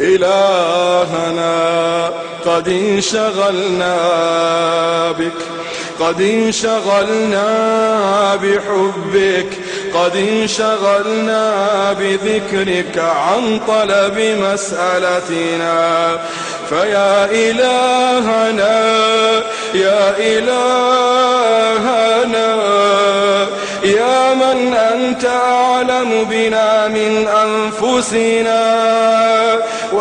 إلهنا قد انشغلنا بك قد انشغلنا بحبك قد انشغلنا بذكرك عن طلب مسألتنا. فيا إلهنا يا إلهنا يا من أنت أعلم بنا من أنفسنا.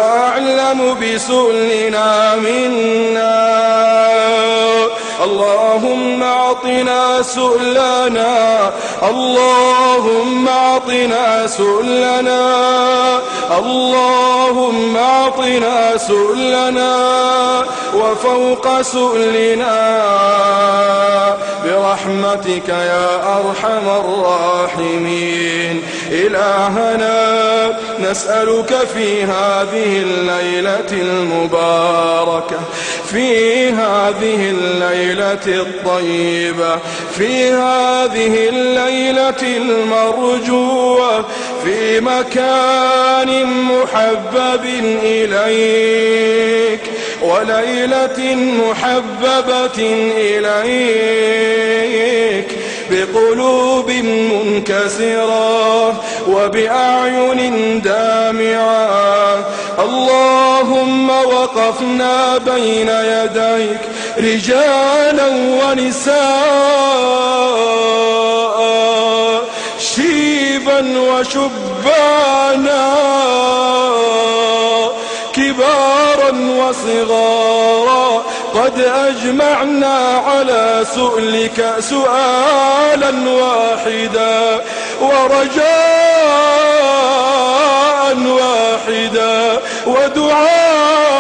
وأعلم بسؤلنا منا. اللهم أعطنا سؤلنا. اللهم أعطنا سؤلنا. اللهم أعطنا سؤلنا. وفوق سؤلنا. برحمتك يا أرحم الراحمين. إلهنا نسألك في هذه الليلة المباركة. في هذه الليلة الطيبة في هذه الليلة المرجوة في مكان محبب إليك وليلة محببة إليك بقلوب منكسرة وبأعين دامعة. وقفنا بين يديك رجالا ونساء شيبا وشبانا كبارا وصغارا. قد أجمعنا على سؤلك سؤالا واحدا ورجاء واحدا ودعاء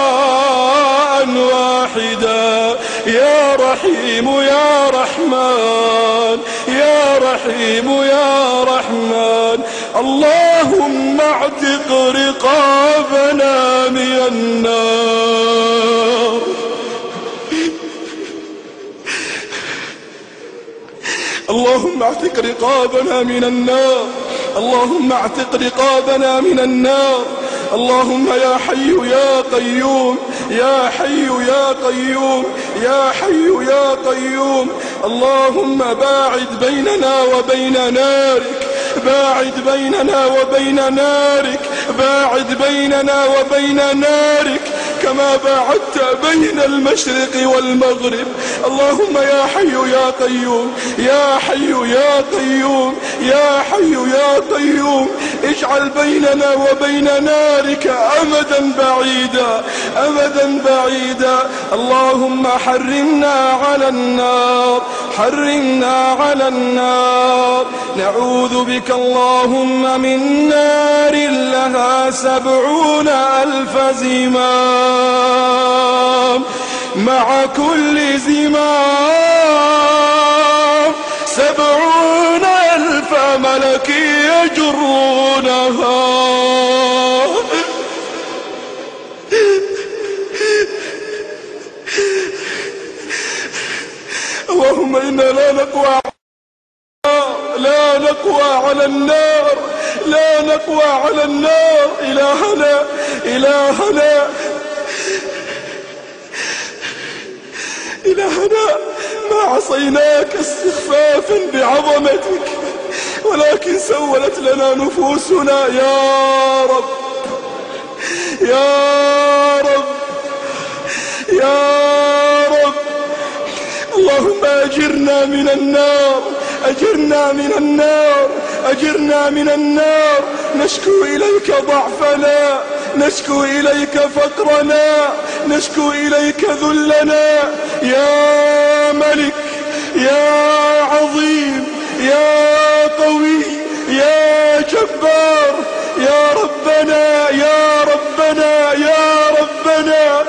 يا رحيم يا رحمن يا رحيم يا رحمن. اللهم اعتق رقابنا من النار. اللهم اعتق رقابنا من النار. اللهم اعتق رقابنا من النار. اللهم يا حي يا قيوم يا حي يا قيوم يا حي يا قيوم اللهم باعد بيننا وبين نارك باعد بيننا وبين نارك باعد بيننا وبين نارك كما باعدت بين المشرق والمغرب. اللهم يا حي يا قيوم يا حي يا قيوم يا حي يا قيوم. اجعل بيننا وبين نارك أمدا بعيدا أمدا بعيدا. اللهم حرمنا على النار حرمنا على النار. نعوذ بك اللهم من نار لها سبعون ألف زمام مع كل زمام. سبعون ألف ملك يجرونها. اللهم إنا لا نقوى لا نقوى على النار لا نقوى على النار. إلهنا إلهنا إلهنا ما عصيناك استخفافا بعظمتك ولكن سولت لنا نفوسنا. يا رب يا رب يا رب. اللهم أجرنا من النار أجرنا من النار أجرنا من النار. نشكو إليك ضعفنا. نشكو إليك فقرنا نشكو إليك ذلنا. يا ملك يا عظيم يا قوي يا جبار يا ربنا يا ربنا يا ربنا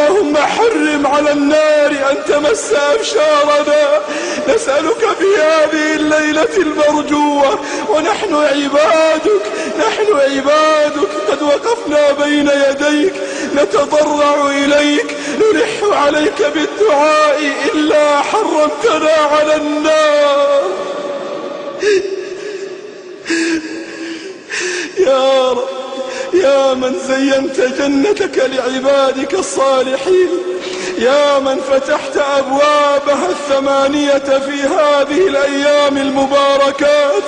اللهم حرم على النار أن تمس أبشارنا. نسألك في هذه الليلة المرجوة ونحن عبادك نحن عبادك. قد وقفنا بين يديك نتضرع إليك نلح عليك بالدعاء إلا حرمتنا على النار. يا رب. يا من زينت جنتك لعبادك الصالحين يا من فتحت أبوابها الثمانية في هذه الأيام المباركات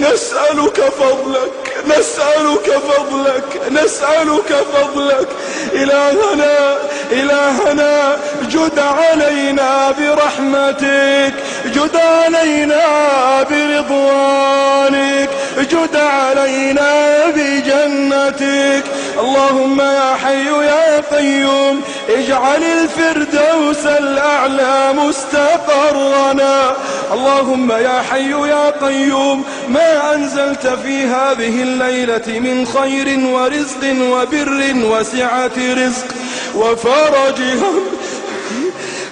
نسألك فضلك نسألك فضلك نسألك فضلك. إلهنا إلهنا جد علينا برحمتك جد علينا برضوانك. جد علينا بجنتك. اللهم يا حي يا قيوم اجعل الفردوس الأعلى مستقرنا. اللهم يا حي يا قيوم ما أنزلت في هذه الليلة من خير ورزق وبر وسعة رزق. وفرج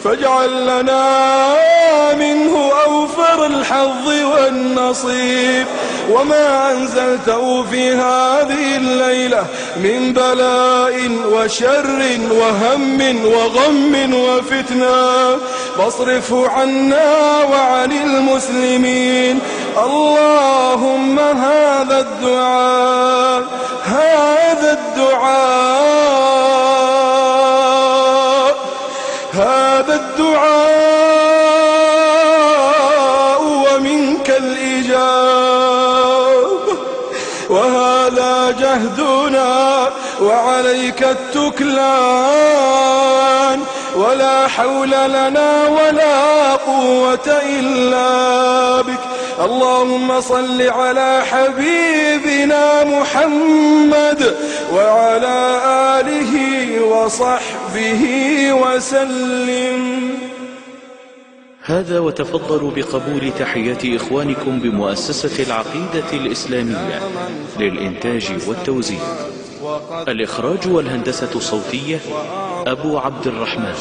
فاجعل لنا منه أوفر الحظ والنصيب. وما أنزلته في هذه الليلة من بلاء وشر وهم وغم وفتنة. فاصرفه عنا وعن المسلمين. اللهم هذا الدعاء هذا الدعاء جهدنا وعليك التكلان. ولا حول لنا ولا قوة إلا بك. اللهم صل على حبيبنا محمد وعلى آله وصحبه وسلم. هذا وتفضلوا بقبول تحيات إخوانكم بمؤسسة العقيدة الإسلامية للإنتاج والتوزيع. الإخراج والهندسة الصوتية أبو عبد الرحمن.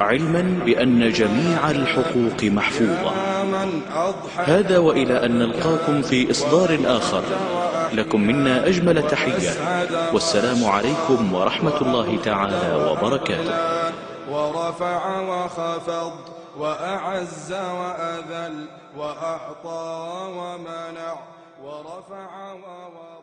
علما بأن جميع الحقوق محفوظة. هذا وإلى أن نلقاكم في إصدار آخر. لكم منا أجمل تحيات. والسلام عليكم ورحمة الله تعالى وبركاته. ورفع وخفض وأعز وأذل وأعطى ومنع ورفع ووضع